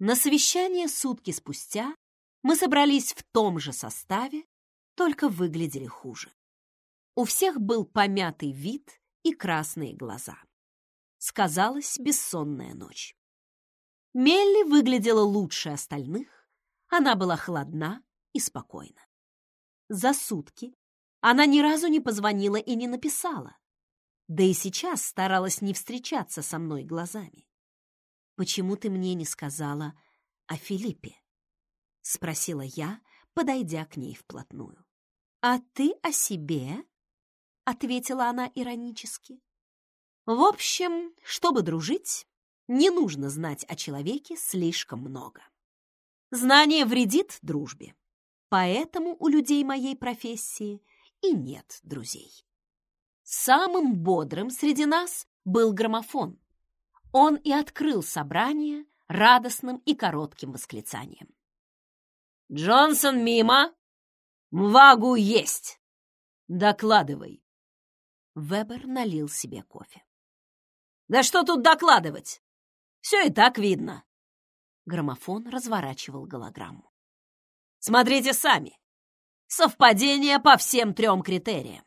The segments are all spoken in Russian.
На совещание сутки спустя мы собрались в том же составе, только выглядели хуже. У всех был помятый вид и красные глаза. Сказалась бессонная ночь. Мелли выглядела лучше остальных, она была холодна и спокойна. За сутки она ни разу не позвонила и не написала, да и сейчас старалась не встречаться со мной глазами. «Почему ты мне не сказала о Филиппе?» — спросила я, подойдя к ней вплотную. «А ты о себе?» — ответила она иронически. «В общем, чтобы дружить, не нужно знать о человеке слишком много. Знание вредит дружбе, поэтому у людей моей профессии и нет друзей. Самым бодрым среди нас был граммофон. Он и открыл собрание радостным и коротким восклицанием. «Джонсон мимо! Мвагу есть! Докладывай!» Вебер налил себе кофе. «Да что тут докладывать? Все и так видно!» Граммофон разворачивал голограмму. «Смотрите сами! Совпадение по всем трем критериям.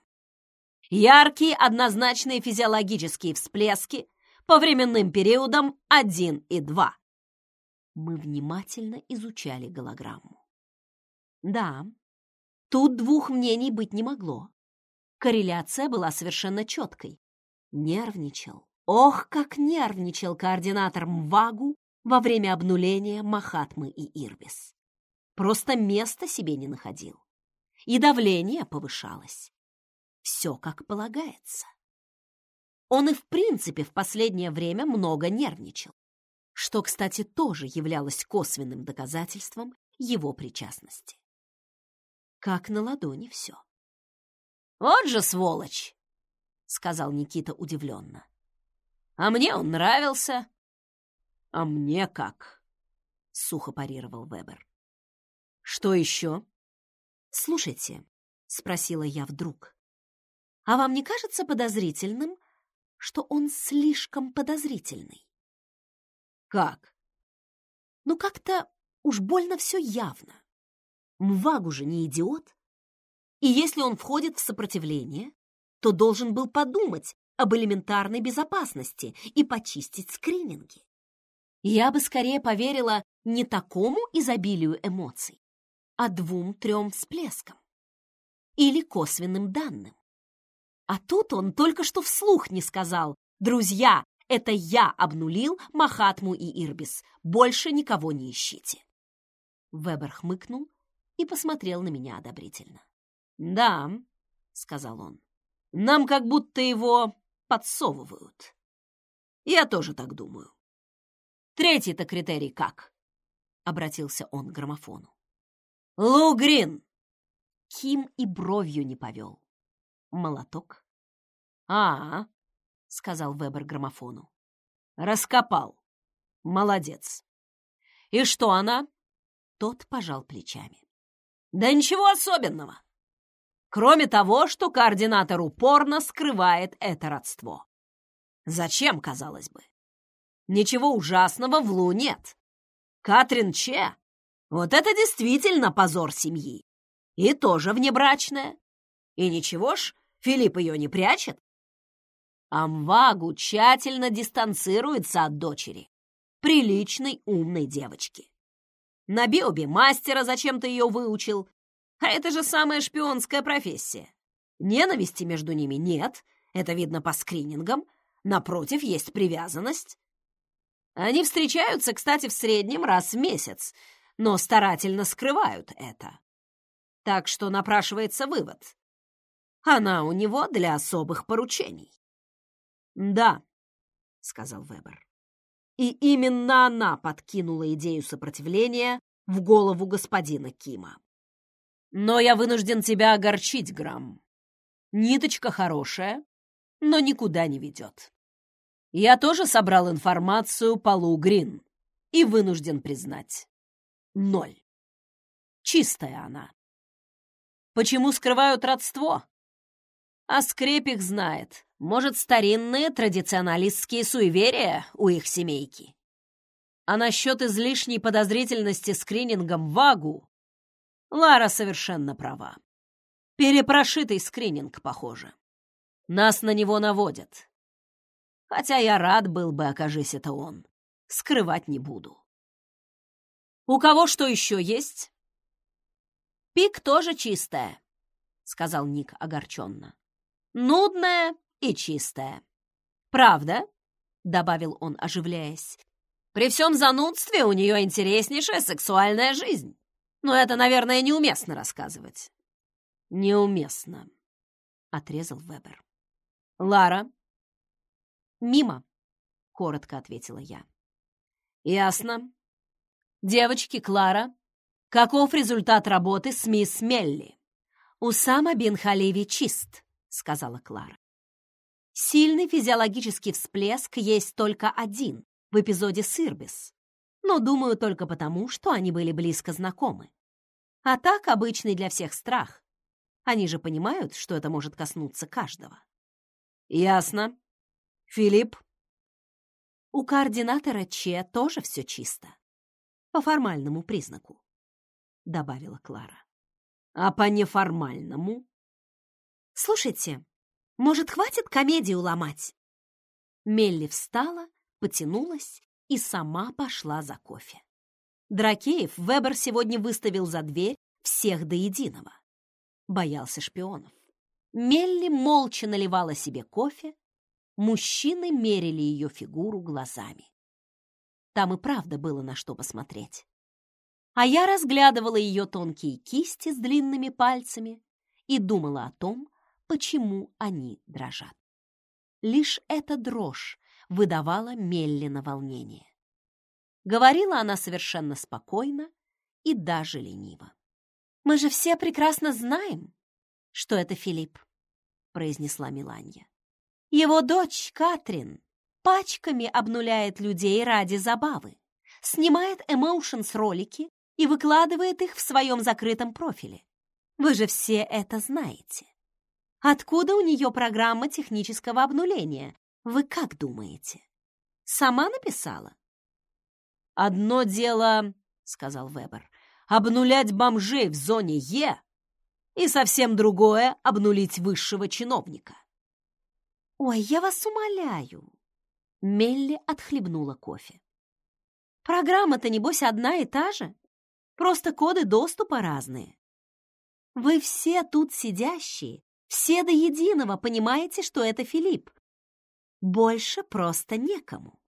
Яркие однозначные физиологические всплески по временным периодам 1 и 2. Мы внимательно изучали голограмму. Да, тут двух мнений быть не могло. Корреляция была совершенно четкой. Нервничал. Ох, как нервничал координатор МВАГу во время обнуления Махатмы и Ирбис. Просто места себе не находил. И давление повышалось. Все как полагается. Он и в принципе в последнее время много нервничал, что, кстати, тоже являлось косвенным доказательством его причастности. Как на ладони все. «Вот же сволочь!» — сказал Никита удивленно. «А мне он нравился». «А мне как?» — сухо парировал Вебер. «Что еще?» «Слушайте», — спросила я вдруг, «а вам не кажется подозрительным, что он слишком подозрительный?» «Как?» «Ну, как-то уж больно все явно. Мвагу же не идиот. И если он входит в сопротивление, то должен был подумать об элементарной безопасности и почистить скрининги. Я бы скорее поверила не такому изобилию эмоций, а двум-трем всплескам или косвенным данным. А тут он только что вслух не сказал «Друзья, это я обнулил Махатму и Ирбис, больше никого не ищите». Вебер хмыкнул и посмотрел на меня одобрительно. «Да», — сказал он, — «нам как будто его подсовывают». «Я тоже так думаю». «Третий-то критерий как?» — обратился он к граммофону. «Лу Грин!» Ким и бровью не повел. Молоток. «А, сказал Вебер граммофону. «Раскопал. Молодец. И что она?» Тот пожал плечами. Да ничего особенного. Кроме того, что координатор упорно скрывает это родство. Зачем, казалось бы? Ничего ужасного в Лу нет. Катрин Че — вот это действительно позор семьи. И тоже внебрачная. И ничего ж, Филипп ее не прячет. Амвагу тщательно дистанцируется от дочери. Приличной умной девочки. На биобе мастера зачем-то ее выучил. А это же самая шпионская профессия. Ненависти между ними нет, это видно по скринингам. Напротив, есть привязанность. Они встречаются, кстати, в среднем раз в месяц, но старательно скрывают это. Так что напрашивается вывод. Она у него для особых поручений. «Да», — сказал Вебер. И именно она подкинула идею сопротивления в голову господина Кима. Но я вынужден тебя огорчить, Грамм. Ниточка хорошая, но никуда не ведет. Я тоже собрал информацию по Лу Грин и вынужден признать. Ноль. Чистая она. Почему скрывают родство? А скрепик знает. Может, старинные традиционалистские суеверия у их семейки. А насчет излишней подозрительности скринингом ВАГУ Лара совершенно права. Перепрошитый скрининг, похоже. Нас на него наводят. Хотя я рад был бы, окажись это он. Скрывать не буду. У кого что еще есть? Пик тоже чистая, сказал Ник огорченно. Нудная и чистая. Правда? добавил он, оживляясь. При всем занудстве у нее интереснейшая сексуальная жизнь. Но это, наверное, неуместно рассказывать. Неуместно, отрезал Вебер. Лара. Мимо, коротко ответила я. Ясно. Девочки, Клара, каков результат работы с мисс Мелли? Усама бин Халиви чист, сказала Клара. Сильный физиологический всплеск есть только один в эпизоде Сырбис, но, думаю, только потому, что они были близко знакомы. А так обычный для всех страх. Они же понимают, что это может коснуться каждого. Ясно. Филипп? У координатора Че тоже все чисто. По формальному признаку, добавила Клара. А по неформальному? Слушайте, может, хватит комедию ломать? Мелли встала, потянулась и сама пошла за кофе. Дракеев Вебер сегодня выставил за дверь всех до единого. Боялся шпионов. Мелли молча наливала себе кофе, мужчины мерили ее фигуру глазами. Там и правда было на что посмотреть. А я разглядывала ее тонкие кисти с длинными пальцами и думала о том, почему они дрожат. Лишь эта дрожь выдавала Меллина волнение. Говорила она совершенно спокойно и даже лениво. «Мы же все прекрасно знаем, что это Филипп», — произнесла Миланья. «Его дочь Катрин пачками обнуляет людей ради забавы, снимает эмоушенс ролики и выкладывает их в своем закрытом профиле. Вы же все это знаете. Откуда у нее программа технического обнуления? Вы как думаете? Сама написала? «Одно дело, — сказал Вебер, — обнулять бомжей в зоне Е, и совсем другое — обнулить высшего чиновника». «Ой, я вас умоляю!» Мелли отхлебнула кофе. «Программа-то, небось, одна и та же, просто коды доступа разные. Вы все тут сидящие все до единого понимаете, что это Филипп. Больше просто некому.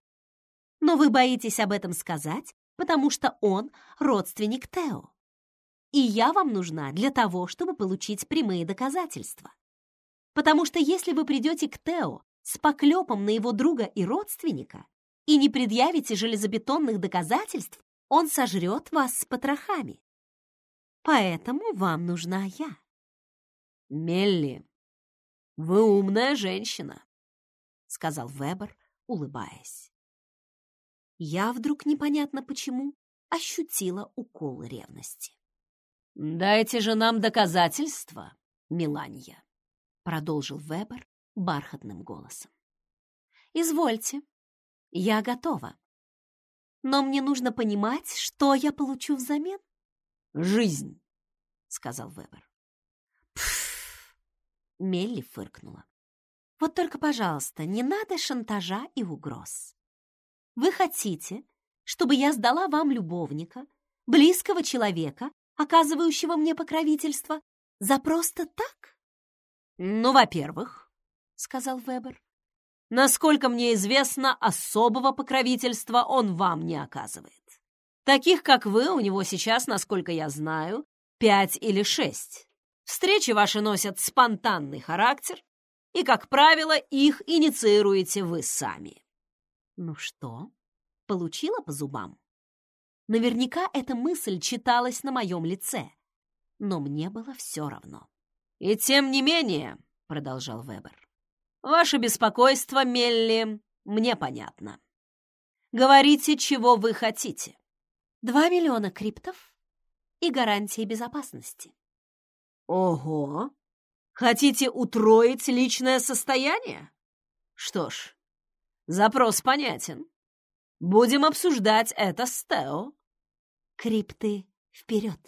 Но вы боитесь об этом сказать, потому что он родственник Тео. И я вам нужна для того, чтобы получить прямые доказательства. Потому что если вы придете к Тео с поклепом на его друга и родственника и не предъявите железобетонных доказательств, он сожрет вас с потрохами. Поэтому вам нужна я. «Мелли, вы умная женщина», — сказал Вебер, улыбаясь. Я вдруг непонятно почему ощутила укол ревности. «Дайте же нам доказательства, Миланья», — продолжил Вебер бархатным голосом. «Извольте, я готова. Но мне нужно понимать, что я получу взамен». «Жизнь», — сказал Вебер. Мелли фыркнула. «Вот только, пожалуйста, не надо шантажа и угроз. Вы хотите, чтобы я сдала вам любовника, близкого человека, оказывающего мне покровительство, за просто так?» «Ну, во-первых», — сказал Вебер, «насколько мне известно, особого покровительства он вам не оказывает. Таких, как вы, у него сейчас, насколько я знаю, пять или шесть. Встречи ваши носят спонтанный характер, и, как правило, их инициируете вы сами. Ну что, получила по зубам? Наверняка эта мысль читалась на моем лице, но мне было все равно. «И тем не менее», — продолжал Вебер, — «ваше беспокойство, Мелли, мне понятно. Говорите, чего вы хотите». «Два миллиона криптов и гарантии безопасности», Ого! Хотите утроить личное состояние? Что ж, запрос понятен. Будем обсуждать это с Тео. Крипты вперед.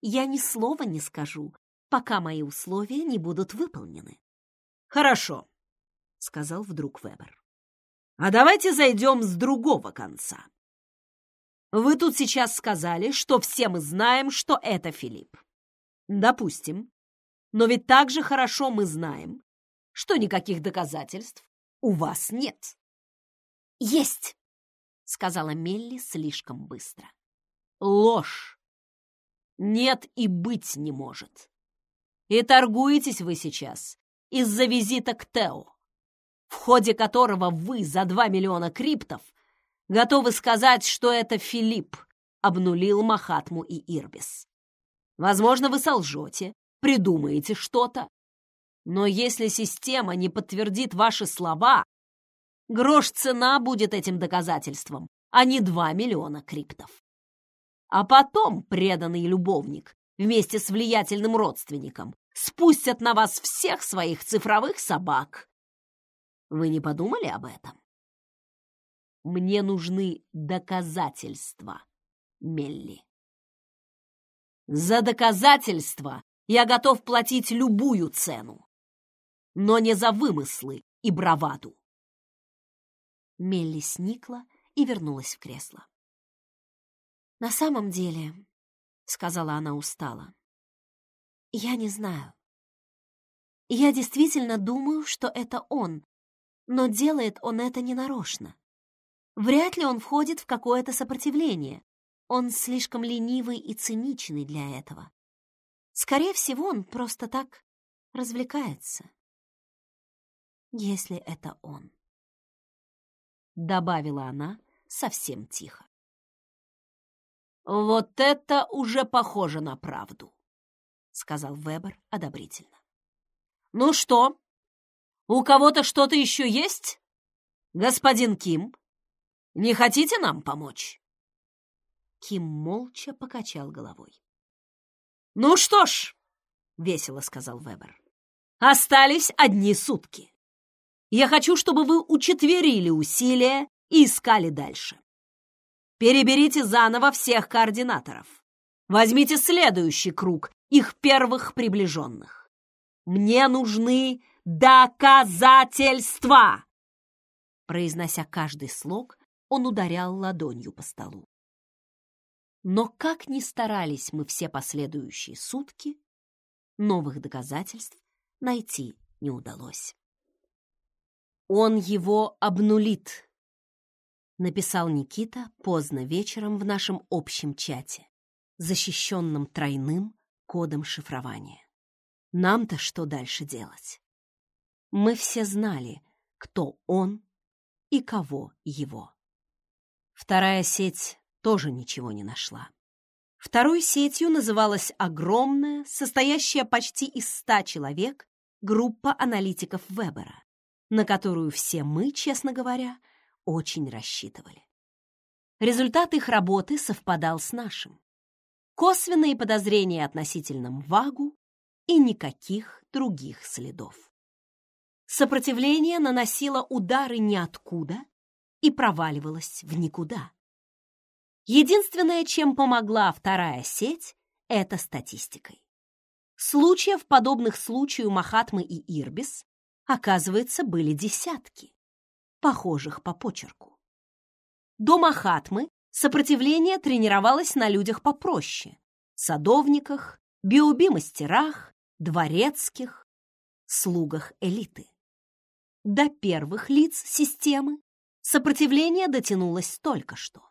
Я ни слова не скажу, пока мои условия не будут выполнены. Хорошо, сказал вдруг Вебер. А давайте зайдем с другого конца. Вы тут сейчас сказали, что все мы знаем, что это Филипп. Допустим. Но ведь так же хорошо мы знаем, что никаких доказательств у вас нет. Есть, сказала Мелли слишком быстро. Ложь. Нет и быть не может. И торгуетесь вы сейчас из-за визита к Тео, в ходе которого вы за два миллиона криптов готовы сказать, что это Филипп обнулил Махатму и Ирбис. Возможно, вы солжете, придумаете что-то. Но если система не подтвердит ваши слова, грош цена будет этим доказательством, а не два миллиона криптов. А потом преданный любовник вместе с влиятельным родственником спустят на вас всех своих цифровых собак. Вы не подумали об этом? Мне нужны доказательства, Мелли. За доказательства я готов платить любую цену, но не за вымыслы и браваду. Мелли сникла и вернулась в кресло. «На самом деле», — сказала она устало, — «я не знаю. Я действительно думаю, что это он, но делает он это ненарочно. Вряд ли он входит в какое-то сопротивление. Он слишком ленивый и циничный для этого. Скорее всего, он просто так развлекается. Если это он. Добавила она совсем тихо. «Вот это уже похоже на правду», — сказал Вебер одобрительно. «Ну что, у кого-то что-то еще есть? Господин Ким, не хотите нам помочь?» Ким молча покачал головой. «Ну что ж», — весело сказал Вебер, — «остались одни сутки. Я хочу, чтобы вы учетверили усилия и искали дальше. Переберите заново всех координаторов. Возьмите следующий круг их первых приближенных. Мне нужны доказательства!» Произнося каждый слог, он ударял ладонью по столу. Но как ни старались мы все последующие сутки, новых доказательств найти не удалось. «Он его обнулит», — написал Никита поздно вечером в нашем общем чате, защищенном тройным кодом шифрования. Нам-то что дальше делать? Мы все знали, кто он и кого его. Вторая сеть тоже ничего не нашла. Второй сетью называлась огромная, состоящая почти из ста человек, группа аналитиков Вебера, на которую все мы, честно говоря, очень рассчитывали. Результат их работы совпадал с нашим. Косвенные подозрения относительно Мвагу и никаких других следов. Сопротивление наносило удары ниоткуда и проваливалось в никуда. Единственное, чем помогла вторая сеть, это статистикой. Случаев, подобных случаю Махатмы и Ирбис, оказывается, были десятки, похожих по почерку. До Махатмы сопротивление тренировалось на людях попроще — садовниках, биоби-мастерах, дворецких, слугах элиты. До первых лиц системы сопротивление дотянулось только что.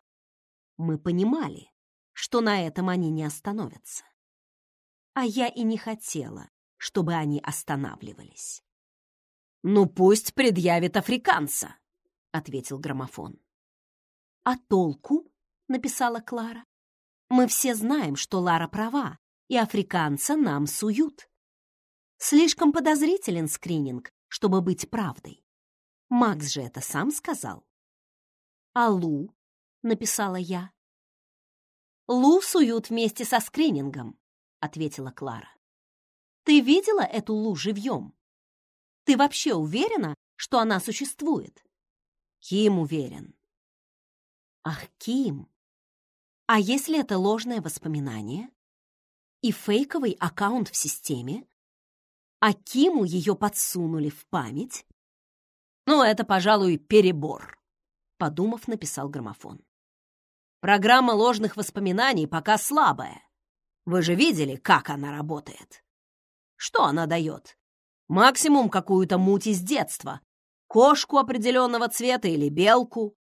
Мы понимали, что на этом они не остановятся. А я и не хотела, чтобы они останавливались. «Ну, пусть предъявит африканца», — ответил граммофон. «А толку?» — написала Клара. «Мы все знаем, что Лара права, и африканца нам суют. Слишком подозрителен скрининг, чтобы быть правдой. Макс же это сам сказал. А Лу — написала я. «Лу суют вместе со скринингом», — ответила Клара. «Ты видела эту Лу живьем? Ты вообще уверена, что она существует?» «Ким уверен?» Ах, Ким! А если это ложное воспоминание и фейковый аккаунт в системе, а Киму ее подсунули в память? Ну, это, пожалуй, перебор, подумав, написал граммофон. Программа ложных воспоминаний пока слабая. Вы же видели, как она работает. Что она дает? Максимум какую-то муть из детства. Кошку определенного цвета или белку.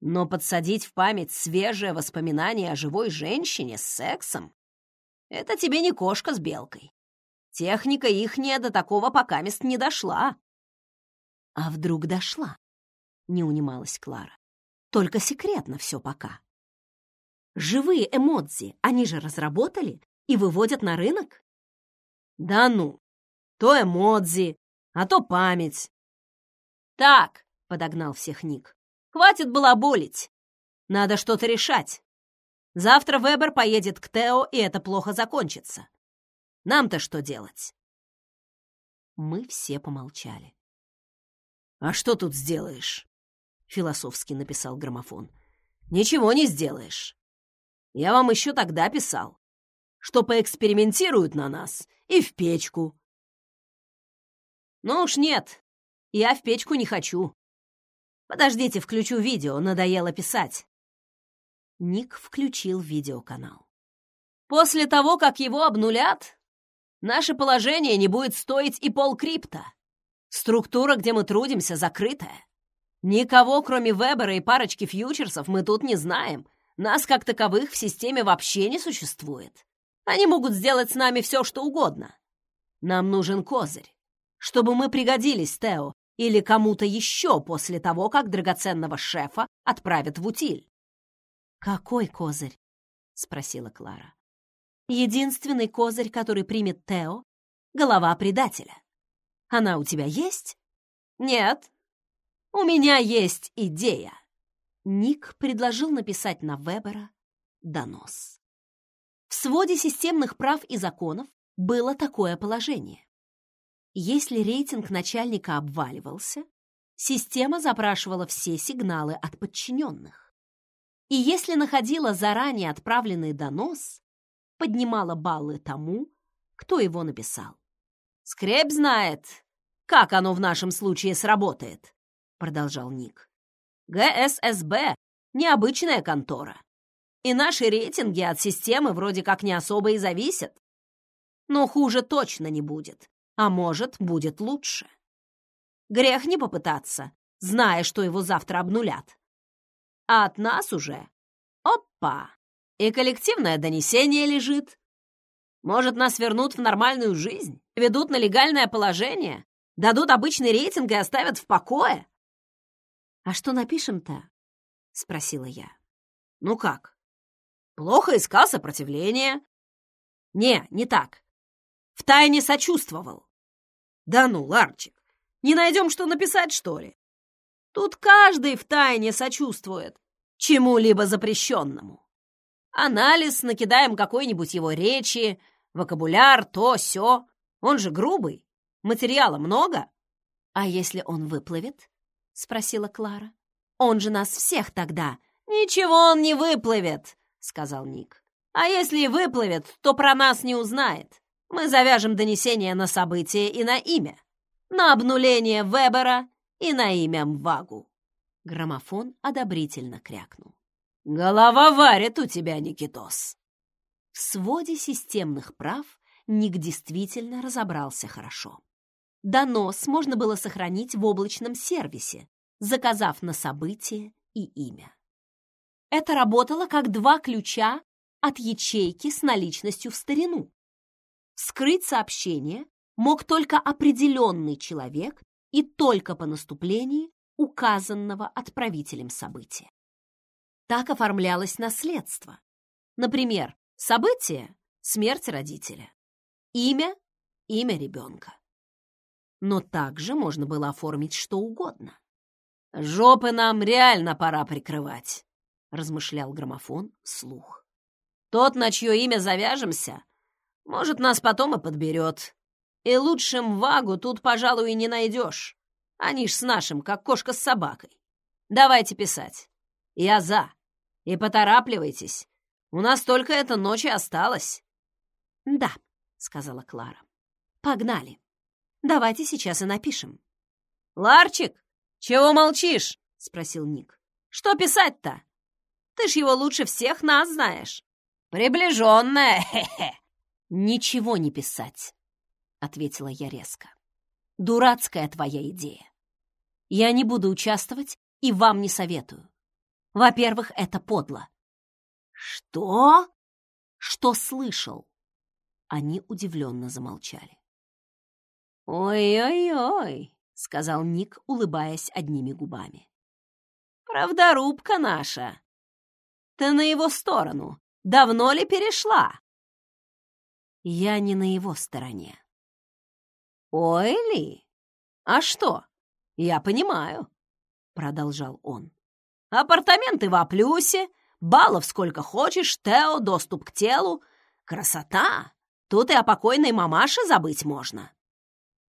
Но подсадить в память свежее воспоминание о живой женщине с сексом — это тебе не кошка с белкой. Техника ихняя до такого пока мест не дошла. А вдруг дошла? Не унималась Клара. Только секретно все пока. Живые эмодзи они же разработали и выводят на рынок? Да ну, то эмодзи, а то память. Так, подогнал всех Ник, хватит балаболить. Надо что-то решать. Завтра Вебер поедет к Тео, и это плохо закончится. Нам-то что делать? Мы все помолчали. «А что тут сделаешь?» — философски написал граммофон. «Ничего не сделаешь. Я вам еще тогда писал, что поэкспериментируют на нас и в печку. Ну уж нет, я в печку не хочу. Подождите, включу видео, надоело писать. Ник включил видеоканал. После того, как его обнулят, наше положение не будет стоить и полкрипта. Структура, где мы трудимся, закрытая. Никого, кроме Вебера и парочки фьючерсов, мы тут не знаем. Нас, как таковых, в системе вообще не существует. Они могут сделать с нами все, что угодно. Нам нужен козырь, чтобы мы пригодились Тео или кому-то еще после того, как драгоценного шефа отправят в утиль. «Какой козырь?» — спросила Клара. «Единственный козырь, который примет Тео — голова предателя. Она у тебя есть?» «Нет. У меня есть идея». Ник предложил написать на Вебера донос. В своде системных прав и законов было такое положение. Если рейтинг начальника обваливался, система запрашивала все сигналы от подчиненных. И если находила заранее отправленный донос, поднимала баллы тому, кто его написал. «Скреп знает, как оно в нашем случае сработает», — продолжал Ник. «ГССБ — необычная контора. И наши рейтинги от системы вроде как не особо и зависят. Но хуже точно не будет. А может, будет лучше. Грех не попытаться, зная, что его завтра обнулят. А от нас уже... Опа! И коллективное донесение лежит. Может, нас вернут в нормальную жизнь, ведут на легальное положение, дадут обычный рейтинг и оставят в покое. «А что напишем-то?» — спросила я. «Ну как? Плохо искал сопротивление. Не, не так. Втайне сочувствовал. Да ну, Ларчик, не найдем, что написать, что ли? Тут каждый втайне сочувствует чему-либо запрещенному. Анализ, накидаем какой-нибудь его речи, вокабуляр, то, сё. Он же грубый, материала много. А если он выплывет? Спросила Клара. Он же нас всех тогда. Ничего он не выплывет, — сказал Ник. «А если и выплывет, то про нас не узнает. Мы завяжем донесение на событие и на имя. На обнуление Вебера и на имя Мвагу». Граммофон одобрительно крякнул. «Голова варит у тебя, Никитос!» В своде системных прав Ник действительно разобрался хорошо. Донос можно было сохранить в облачном сервисе, заказав на событие и имя. Это работало как два ключа от ячейки с наличностью в старину. Скрыть сообщение мог только определенный человек и только по наступлении указанного отправителем события. Так оформлялось наследство. Например, событие — смерть родителя, имя — имя ребенка. Но также можно было оформить что угодно. «Жопы нам реально пора прикрывать», — размышлял граммофон вслух. «Тот, на чье имя завяжемся, может, нас потом и подберет. И лучшим вагу тут, пожалуй, и не найдешь. Они ж с нашим, как кошка с собакой. Давайте писать. Я за». И поторапливайтесь. У нас только эта ночь и осталась. Да, сказала Клара. Погнали. Давайте сейчас и напишем. Ларчик, чего молчишь? спросил Ник. Что писать-то? Ты ж его лучше всех нас знаешь. Приближенная, хе-хе. Ничего не писать, ответила я резко. Дурацкая твоя идея. Я не буду участвовать и вам не советую. Во-первых, это подло. Что? Что слышал? Они удивленно замолчали. «Ой-ой-ой», — сказал Ник, улыбаясь одними губами. «Правдорубка наша! Ты на его сторону. Давно ли перешла?» «Я не на его стороне». «Ой ли? А что? Я понимаю», — продолжал он. «Апартаменты в Аплюсе, баллов сколько хочешь, Тео, доступ к телу. Красота! Тут и о покойной мамаше забыть можно.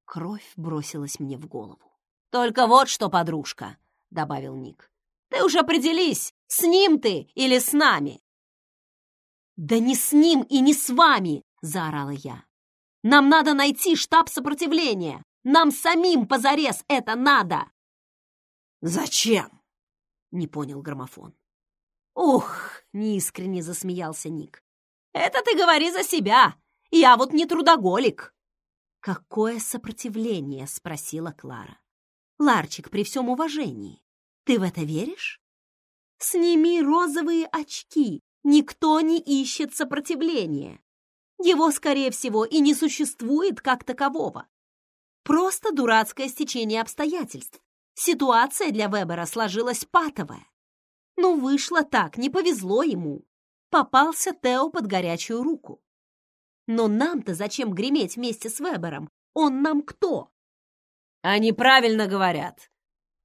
Кровь бросилась мне в голову. «Только вот что, подружка», — добавил Ник. «Ты уж определись, с ним ты или с нами?» «Да не с ним и не с вами!» — заорала я. «Нам надо найти штаб сопротивления! Нам самим позарез это надо!» «Зачем?» — не понял граммофон. «Ух!» — неискренне засмеялся Ник. «Это ты говори за себя! Я вот не трудоголик!» «Какое сопротивление?» — спросила Клара. «Ларчик, при всем уважении, ты в это веришь? Сними розовые очки, никто не ищет сопротивления. Его, скорее всего, и не существует как такового. Просто дурацкое стечение обстоятельств. Ситуация для Вебера сложилась патовая. Ну, вышло так, не повезло ему. Попался Тео под горячую руку. Но нам-то зачем греметь вместе с Вебером? Он нам кто? Они правильно говорят,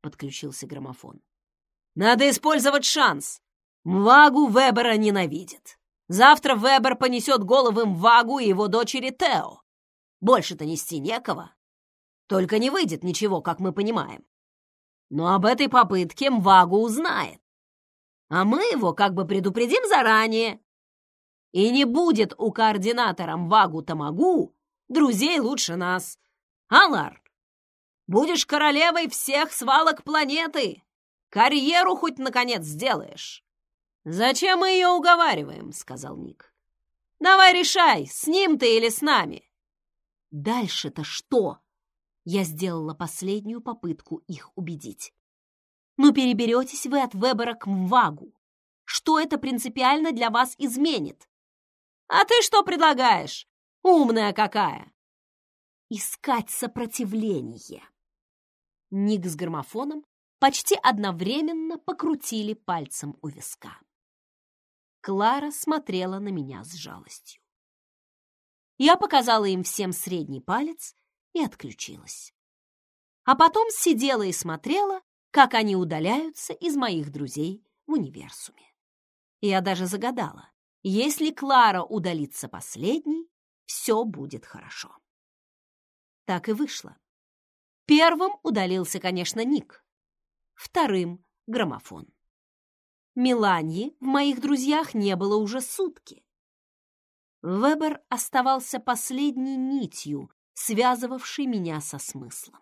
подключился граммофон. Надо использовать шанс. Мвагу Вебера ненавидит. Завтра Вебер понесет головы Мвагу и его дочери Тео. Больше-то нести некого. Только не выйдет ничего, как мы понимаем. Но об этой попытке Мвагу узнает. А мы его как бы предупредим заранее, и не будет у координатора Мвагу-Тамагу друзей лучше нас. Алар, будешь королевой всех свалок планеты. Карьеру хоть наконец сделаешь. Зачем мы ее уговариваем, сказал Ник. Давай решай, с ним ты или с нами. Дальше-то что? Я сделала последнюю попытку их убедить. Ну, переберетесь вы от Вебера к Мвагу. Что это принципиально для вас изменит? А ты что предлагаешь? Умная какая!» «Искать сопротивление!» Ник с граммофоном почти одновременно покрутили пальцем у виска. Клара смотрела на меня с жалостью. Я показала им всем средний палец и отключилась. А потом сидела и смотрела, как они удаляются из моих друзей в универсуме. Я даже загадала, если Клара удалится последней, все будет хорошо. Так и вышло. Первым удалился, конечно, Ник. Вторым — граммофон. Миланьи в моих друзьях не было уже сутки. Вебер оставался последней нитью, связывавшей меня со смыслом.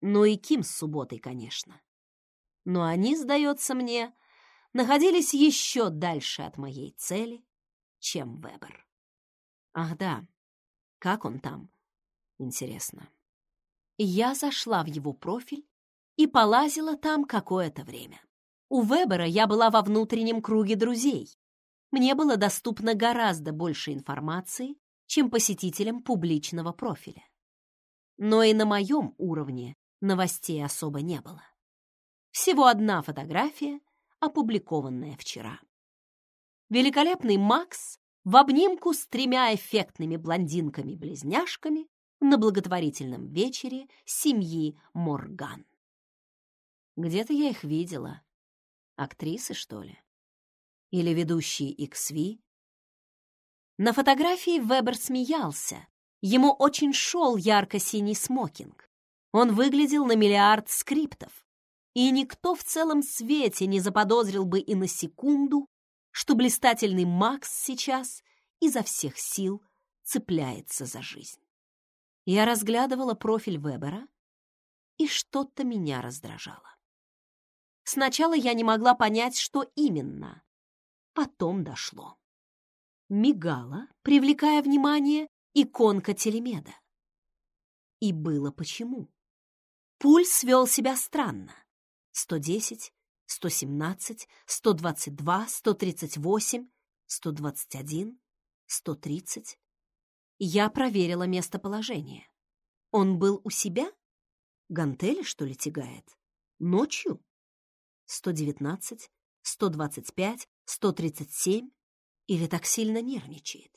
Ну и Ким с субботой, конечно. Но они, сдается мне, находились еще дальше от моей цели, чем Вебер. Ах да, как он там? Интересно. Я зашла в его профиль и полазила там какое-то время. У Вебера я была во внутреннем круге друзей. Мне было доступно гораздо больше информации, чем посетителям публичного профиля. Но и на моем уровне новостей особо не было. Всего одна фотография опубликованное вчера. Великолепный Макс в обнимку с тремя эффектными блондинками-близняшками на благотворительном вечере семьи Морган. Где-то я их видела. Актрисы, что ли? Или ведущие XV? На фотографии Вебер смеялся. Ему очень шел ярко-синий смокинг. Он выглядел на миллиард скриптов и никто в целом свете не заподозрил бы и на секунду, что блистательный Макс сейчас изо всех сил цепляется за жизнь. Я разглядывала профиль Вебера, и что-то меня раздражало. Сначала я не могла понять, что именно. Потом дошло. Мигала, привлекая внимание, иконка телемеда. И было почему. Пульс вел себя странно. 110, 117, 122, 138, 121, 130. Я проверила местоположение. Он был у себя? Гантели, что ли, тягает? Ночью? 119, 125, 137? Или так сильно нервничает?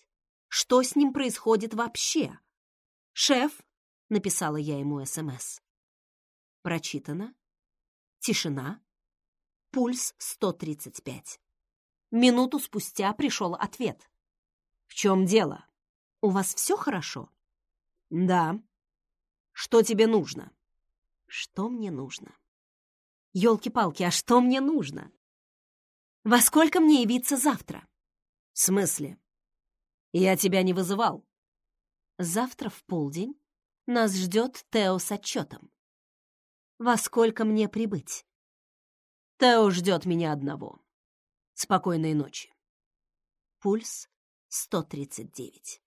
Что с ним происходит вообще? «Шеф!» — написала я ему СМС. Прочитано. Тишина. Пульс 135. Минуту спустя пришел ответ. «В чем дело?» У вас все хорошо? Да. Что тебе нужно? Что мне нужно? Ёлки-палки, а что мне нужно? Во сколько мне явиться завтра? В смысле? Я тебя не вызывал. Завтра в полдень нас ждет Тео с отчетом. Во сколько мне прибыть? Тео ждет меня одного. Спокойной ночи. Пульс 139.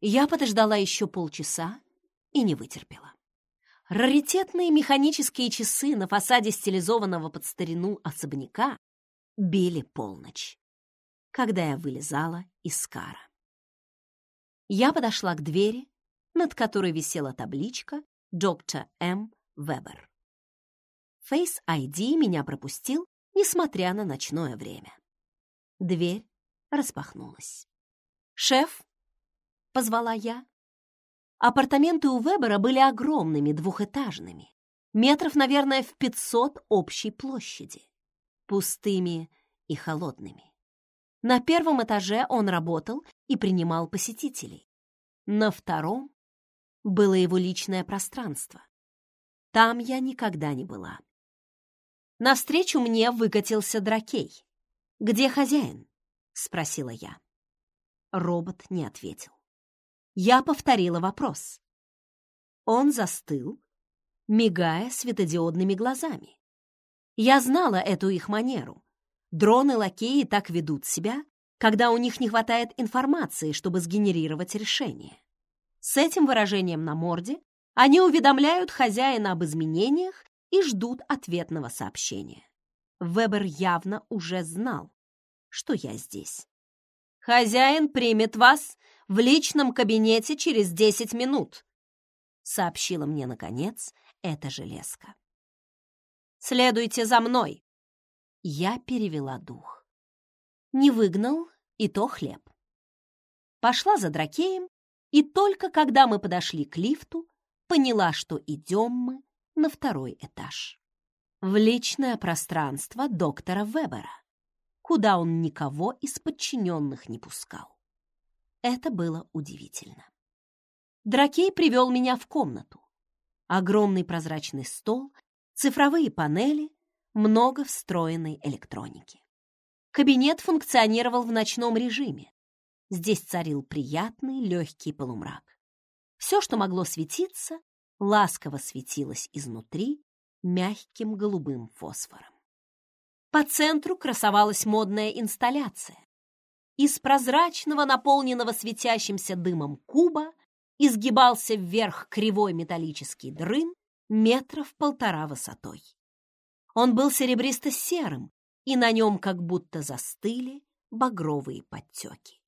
Я подождала еще полчаса и не вытерпела. Раритетные механические часы на фасаде стилизованного под старину особняка били полночь, когда я вылезала из кара. Я подошла к двери, над которой висела табличка «Доктор М. Вебер». Face ID меня пропустил, несмотря на ночное время. Дверь распахнулась. «Шеф позвала я. Апартаменты у Вебера были огромными, двухэтажными, метров, наверное, в пятьсот общей площади, пустыми и холодными. На первом этаже он работал и принимал посетителей. На втором было его личное пространство. Там я никогда не была. Навстречу мне выкатился Дракей. «Где хозяин?» — спросила я. Робот не ответил. Я повторила вопрос. Он застыл, мигая светодиодными глазами. Я знала эту их манеру. Дроны-лакеи так ведут себя, когда у них не хватает информации, чтобы сгенерировать решение. С этим выражением на морде они уведомляют хозяина об изменениях и ждут ответного сообщения. Вебер явно уже знал, что я здесь. «Хозяин примет вас в личном кабинете через десять минут», сообщила мне, наконец, эта железка. «Следуйте за мной!» Я перевела дух. Не выгнал, и то хлеб. Пошла за Дракеем, и только когда мы подошли к лифту, поняла, что идем мы на второй этаж. В личное пространство доктора Вебера, куда он никого из подчиненных не пускал. Это было удивительно. Дракей привел меня в комнату. Огромный прозрачный стол, цифровые панели, много встроенной электроники. Кабинет функционировал в ночном режиме. Здесь царил приятный легкий полумрак. Все, что могло светиться, ласково светилось изнутри мягким голубым фосфором. По центру красовалась модная инсталляция. Из прозрачного, наполненного светящимся дымом куба изгибался вверх кривой металлический дрын метров полтора высотой. Он был серебристо-серым, и на нем как будто застыли багровые подтеки.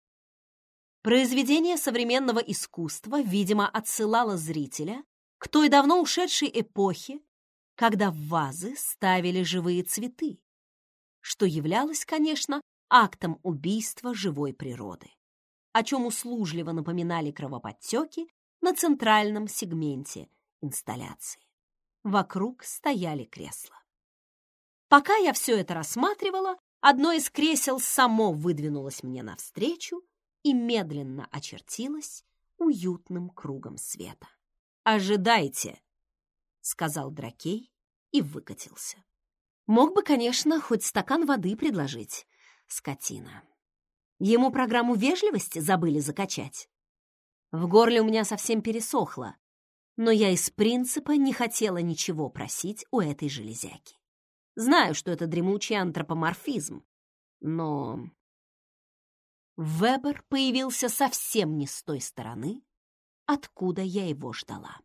Произведение современного искусства, видимо, отсылало зрителя к той давно ушедшей эпохе, когда в вазы ставили живые цветы, что являлось, конечно, актом убийства живой природы, о чем услужливо напоминали кровоподтеки на центральном сегменте инсталляции. Вокруг стояли кресла. Пока я все это рассматривала, одно из кресел само выдвинулось мне навстречу и медленно очертилось уютным кругом света. «Ожидайте!» — сказал Дракей и выкатился. Мог бы, конечно, хоть стакан воды предложить, скотина. Ему программу вежливости забыли закачать. В горле у меня совсем пересохло, но я из принципа не хотела ничего просить у этой железяки. Знаю, что это дремучий антропоморфизм, но... Вебер появился совсем не с той стороны, откуда я его ждала.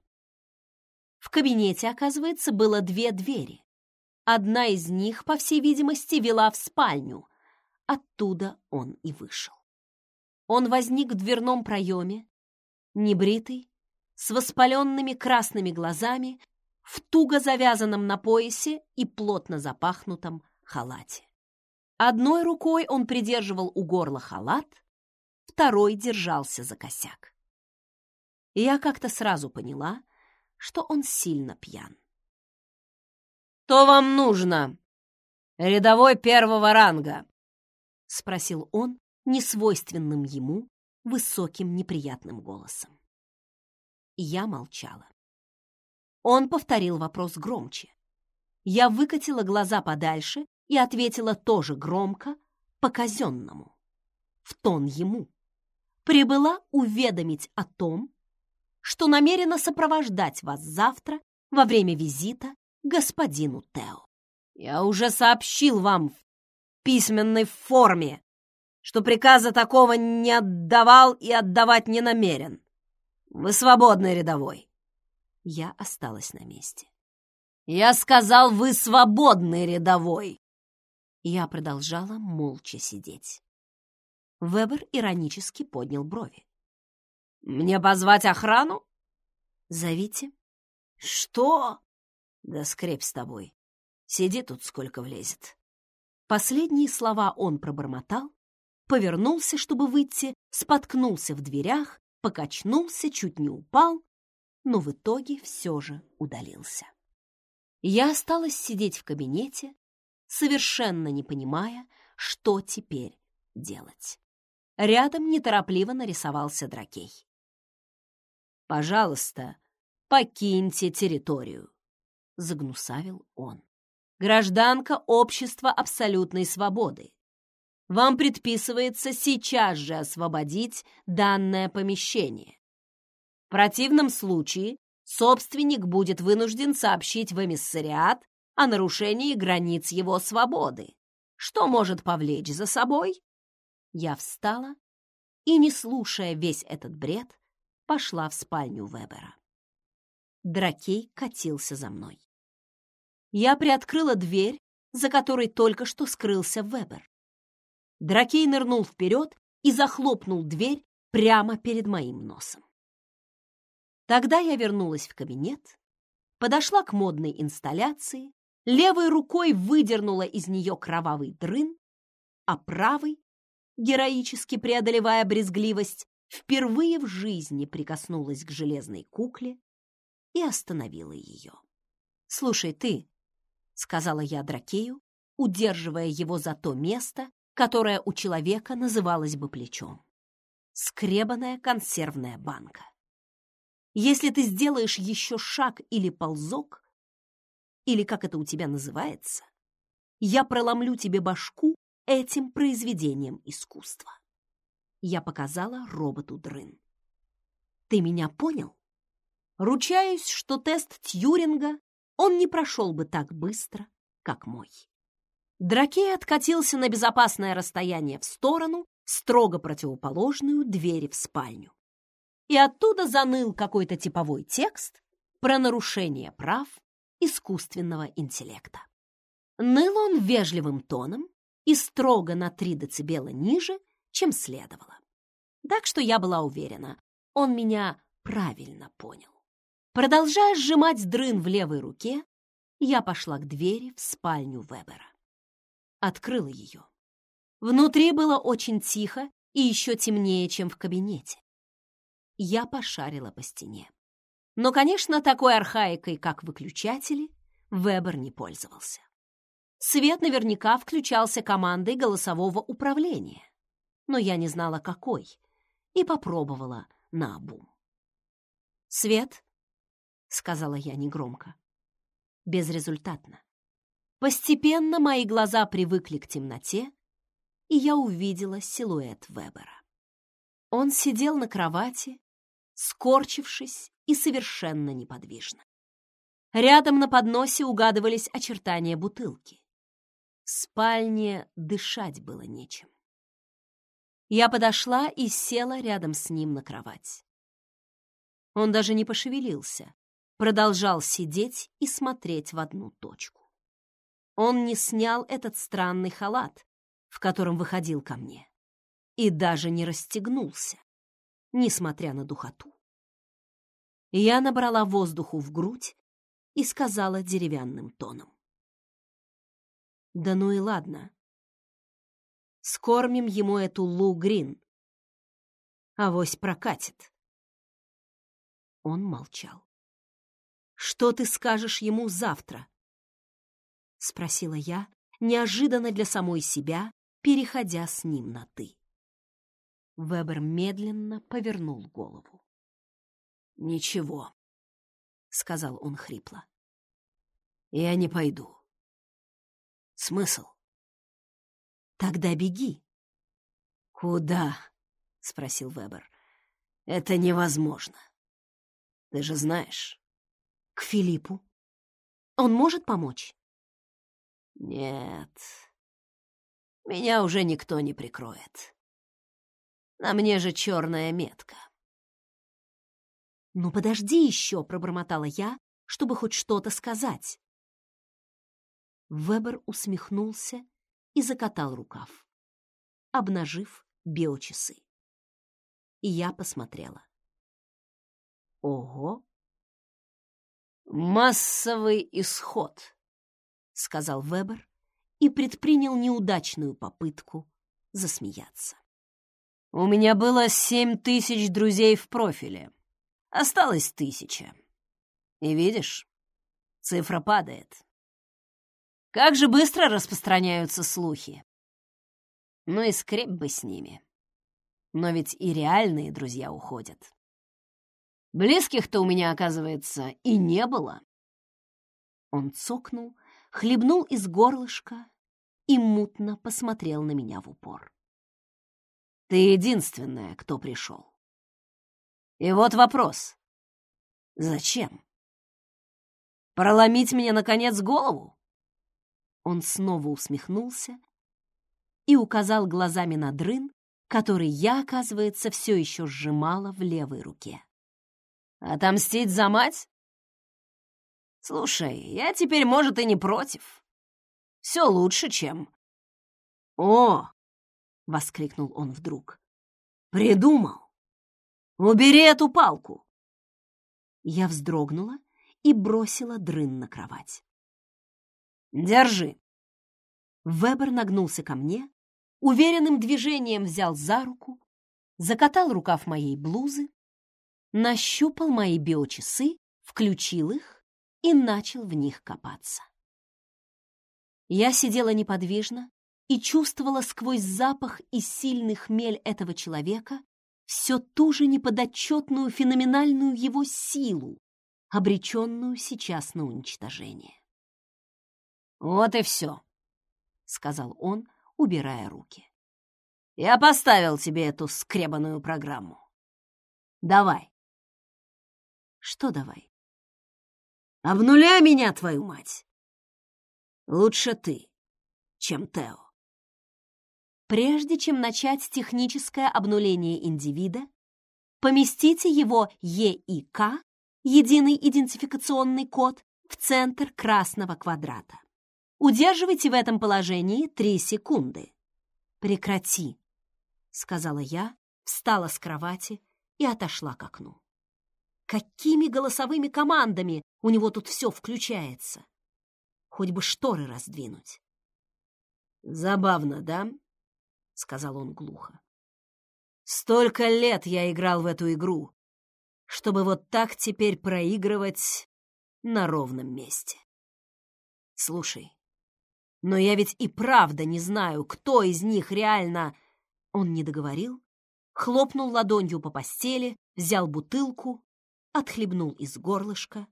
В кабинете, оказывается, было две двери. Одна из них, по всей видимости, вела в спальню. Оттуда он и вышел. Он возник в дверном проеме, небритый, с воспаленными красными глазами, в туго завязанном на поясе и плотно запахнутом халате. Одной рукой он придерживал у горла халат, второй держался за косяк. я как-то сразу поняла, что он сильно пьян. «Что вам нужно? Рядовой первого ранга?» — спросил он несвойственным ему высоким неприятным голосом. Я молчала. Он повторил вопрос громче. Я выкатила глаза подальше и ответила тоже громко, по-казенному, в тон ему. Прибыла уведомить о том, что намерена сопровождать вас завтра во время визита господину Тео. Я уже сообщил вам в письменной форме, что приказа такого не отдавал и отдавать не намерен. Вы свободный рядовой. Я осталась на месте. Я сказал, вы свободный рядовой. Я продолжала молча сидеть. Вебер иронически поднял брови. Мне позвать охрану? Зовите. Что? Да скрепь с тобой. Сиди тут, сколько влезет. Последние слова он пробормотал, повернулся, чтобы выйти, споткнулся в дверях, покачнулся, чуть не упал, но в итоге все же удалился. Я осталась сидеть в кабинете, совершенно не понимая, что теперь делать. Рядом неторопливо нарисовался Дракей. «Пожалуйста, покиньте территорию», — загнусавил он. «Гражданка общества абсолютной свободы. Вам предписывается сейчас же освободить данное помещение. В противном случае собственник будет вынужден сообщить в эмиссариат о нарушении границ его свободы, что может повлечь за собой...» Я встала и, не слушая весь этот бред, пошла в спальню Вебера. Дракей катился за мной. Я приоткрыла дверь, за которой только что скрылся Вебер. Дракей нырнул вперед и захлопнул дверь прямо перед моим носом. Тогда я вернулась в кабинет, подошла к модной инсталляции, левой рукой выдернула из нее кровавый дрын, а правой, героически преодолевая брезгливость, впервые в жизни прикоснулась к железной кукле и остановила ее. «Слушай, ты», — сказала я Дракею, удерживая его за то место, которое у человека называлось бы плечом. Скребаная консервная банка. Если ты сделаешь еще шаг или ползок, или как это у тебя называется, я проломлю тебе башку этим произведением искусства я показала роботу дрын. Ты меня понял? Ручаюсь, что тест Тьюринга он не прошел бы так быстро, как мой. Дракей откатился на безопасное расстояние в сторону, строго противоположную двери в спальню. И оттуда заныл какой-то типовой текст про нарушение прав искусственного интеллекта. Ныл он вежливым тоном и строго на 3 децибела ниже, чем следовало. Так что я была уверена, он меня правильно понял. Продолжая сжимать дрын в левой руке, я пошла к двери в спальню Вебера. Открыла ее. Внутри было очень тихо и еще темнее, чем в кабинете. Я пошарила по стене. Но, конечно, такой архаикой, как выключатели, Вебер не пользовался. Свет наверняка включался командой голосового управления но я не знала, какой, и попробовала на обум. «Свет?» — сказала я негромко. безрезультатно. Постепенно мои глаза привыкли к темноте, и я увидела силуэт Вебера. Он сидел на кровати, скорчившись и совершенно неподвижно. Рядом на подносе угадывались очертания бутылки. В спальне дышать было нечем. Я подошла и села рядом с ним на кровать. Он даже не пошевелился, продолжал сидеть и смотреть в одну точку. Он не снял этот странный халат, в котором выходил ко мне, и даже не расстегнулся, несмотря на духоту. Я набрала воздуху в грудь и сказала деревянным тоном. «Да ну и ладно. Скормим ему эту Лу Грин. Авось прокатит». Он молчал. «Что ты скажешь ему завтра?» — спросила я, неожиданно для самой себя, переходя с ним на «ты». Вебер медленно повернул голову. «Ничего», — сказал он хрипло. «Я не пойду. Смысл?» «Тогда беги». «Куда?» — спросил Вебер. «Это невозможно. Ты же знаешь». «К Филиппу. Он может помочь?» «Нет. Меня уже никто не прикроет. На мне же черная метка». «Ну, подожди еще», — пробормотала я, чтобы хоть что-то сказать. Вебер усмехнулся и закатал рукав, обнажив биочасы. И я посмотрела. Ого! Массовый исход, сказал Вебер и предпринял неудачную попытку засмеяться. У меня было семь тысяч друзей в профиле. Осталось тысяча. И видишь, цифра падает. Как же быстро распространяются слухи. Ну и скреп бы с ними. Но ведь и реальные друзья уходят. Близких-то у меня, оказывается, и не было. Он цокнул, хлебнул из горлышка и мутно посмотрел на меня в упор. Ты единственная, кто пришел. И вот вопрос. Зачем? Проломить мне, наконец, голову? Он снова усмехнулся и указал глазами на дрын, который я, оказывается, все еще сжимала в левой руке. «Отомстить за мать? Слушай, я теперь, может, и не против. Все лучше, чем...» «О!» — воскликнул он вдруг. «Придумал! «Убери эту палку!» Я вздрогнула и бросила дрын на кровать. «Держи!» Вебер нагнулся ко мне, уверенным движением взял за руку, закатал рукав моей блузы, нащупал мои биочасы, включил их и начал в них копаться. Я сидела неподвижно и чувствовала сквозь запах и сильный хмель этого человека все ту же неподотчетную феноменальную его силу, обреченную сейчас на уничтожение. «Вот и все», — сказал он, убирая руки. «Я поставил тебе эту скребаную программу. Давай». «Что давай?» «Обнуляй меня, твою мать! Лучше ты, чем Тео». Прежде чем начать техническое обнуление индивида, поместите его ЕИК, единый идентификационный код, в центр красного квадрата. Удерживайте в этом положении 3 секунды. «Прекрати», — сказала я, встала с кровати и отошла к окну. Какими голосовыми командами у него тут все включается? Хоть бы шторы раздвинуть. Забавно, да? Сказал он глухо. Столько лет я играл в эту игру, чтобы вот так теперь проигрывать на ровном месте. Слушай, но я ведь и правда не знаю, кто из них реально... Он не договорил, хлопнул ладонью по постели, взял бутылку, отхлебнул из горлышка,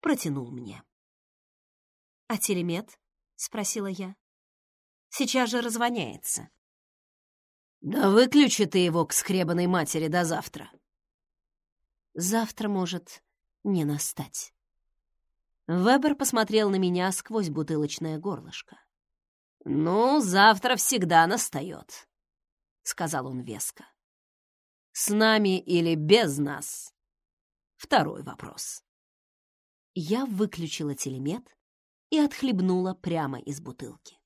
протянул мне. «А телемет?» — спросила я. «Сейчас же развоняется». «Да выключи ты его к скребанной матери до завтра». «Завтра может не настать». Вебер посмотрел на меня сквозь бутылочное горлышко. «Ну, завтра всегда настает», — сказал он веско. «С нами или без нас?» Второй вопрос. Я выключила телемет и отхлебнула прямо из бутылки.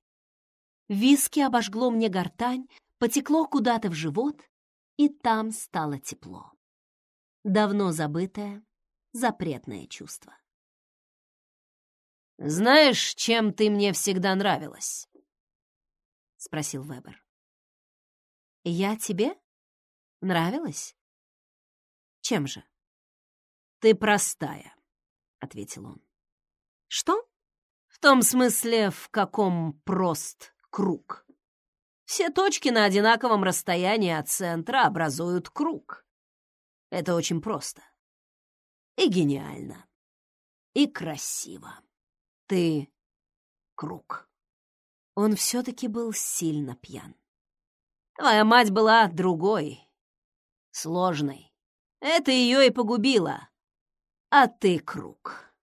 Виски обожгло мне гортань, потекло куда-то в живот, и там стало тепло. Давно забытое, запретное чувство. «Знаешь, чем ты мне всегда нравилась?» — спросил Вебер. «Я тебе? Нравилась? Чем же?» «Ты простая», — ответил он. «Что?» «В том смысле, в каком прост круг. Все точки на одинаковом расстоянии от центра образуют круг. Это очень просто. И гениально. И красиво. Ты — круг». Он все-таки был сильно пьян. Твоя мать была другой, сложной. Это ее и погубило а ты круг.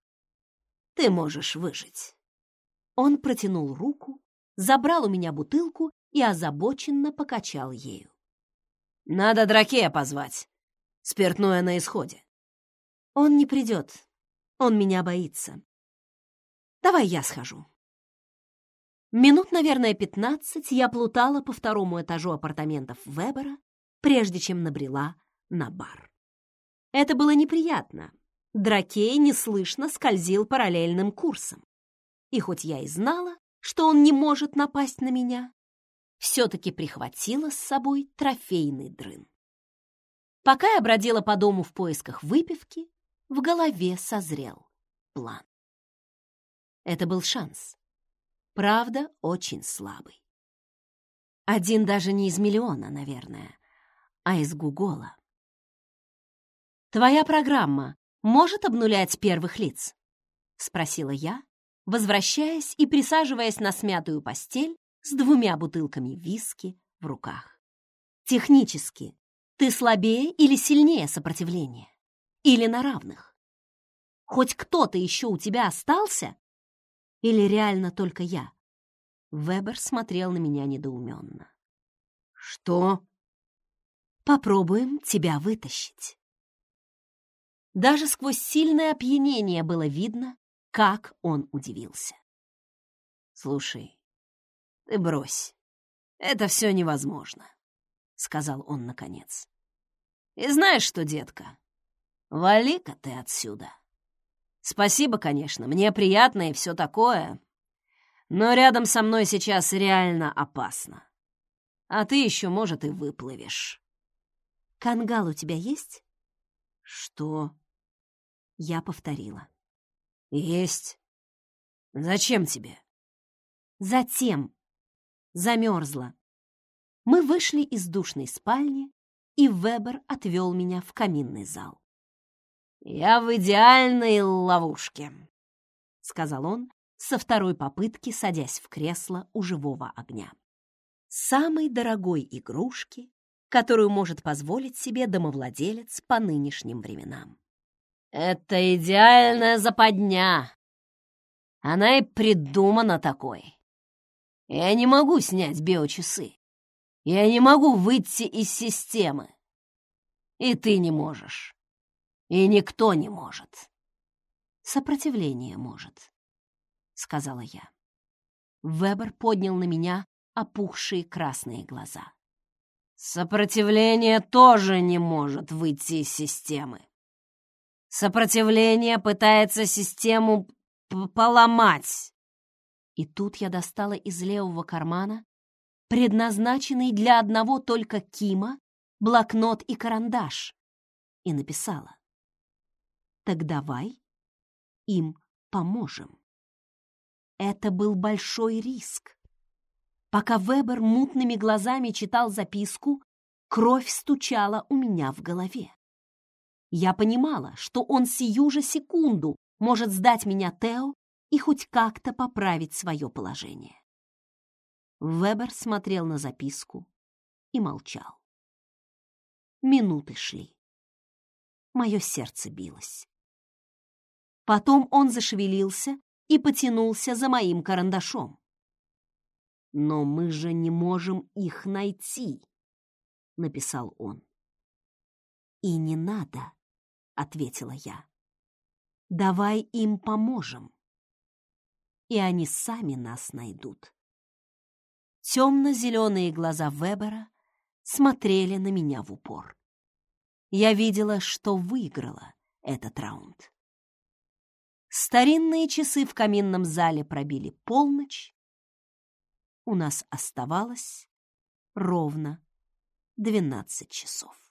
Ты можешь выжить. Он протянул руку, забрал у меня бутылку и озабоченно покачал ею. Надо Дракея позвать. Спиртное на исходе. Он не придет. Он меня боится. Давай я схожу. Минут, наверное, пятнадцать я плутала по второму этажу апартаментов Вебера, прежде чем набрела на бар. Это было неприятно, Дракей неслышно скользил параллельным курсом. И хоть я и знала, что он не может напасть на меня, все-таки прихватила с собой трофейный дрын. Пока я бродила по дому в поисках выпивки, в голове созрел план. Это был шанс. Правда, очень слабый. Один даже не из миллиона, наверное, а из Гугола. Твоя программа может обнулять первых лиц?» — спросила я, возвращаясь и присаживаясь на смятую постель с двумя бутылками виски в руках. «Технически ты слабее или сильнее сопротивления? Или на равных? Хоть кто-то еще у тебя остался? Или реально только я?» Вебер смотрел на меня недоуменно. «Что?» «Попробуем тебя вытащить». Даже сквозь сильное опьянение было видно, как он удивился. «Слушай, ты брось. Это все невозможно», — сказал он наконец. «И знаешь что, детка, вали-ка ты отсюда. Спасибо, конечно, мне приятно и все такое, но рядом со мной сейчас реально опасно. А ты еще, может, и выплывешь». «Кангал у тебя есть?» «Что?» Я повторила. «Есть. Зачем тебе?» «Затем. Замерзла. Мы вышли из душной спальни, и Вебер отвел меня в каминный зал. «Я в идеальной ловушке», — сказал он со второй попытки, садясь в кресло у живого огня. «Самой дорогой игрушки, которую может позволить себе домовладелец по нынешним временам. Это идеальная западня. Она и придумана такой. Я не могу снять биочасы. Я не могу выйти из системы. И ты не можешь. И никто не может. Сопротивление может, сказала я. Вебер поднял на меня опухшие красные глаза. Сопротивление тоже не может выйти из системы. Сопротивление пытается систему поломать. И тут я достала из левого кармана предназначенный для одного только Кима блокнот и карандаш и написала. Так давай им поможем. Это был большой риск. Пока Вебер мутными глазами читал записку, кровь стучала у меня в голове. Я понимала, что он сию же секунду может сдать меня Тео и хоть как-то поправить свое положение. Вебер смотрел на записку и молчал. Минуты шли. Мое сердце билось. Потом он зашевелился и потянулся за моим карандашом. «Но мы же не можем их найти», — написал он. «И не надо», — ответила я. «Давай им поможем, и они сами нас найдут». Темно-зеленые глаза Вебера смотрели на меня в упор. Я видела, что выиграла этот раунд. Старинные часы в каминном зале пробили полночь. У нас оставалось ровно двенадцать часов.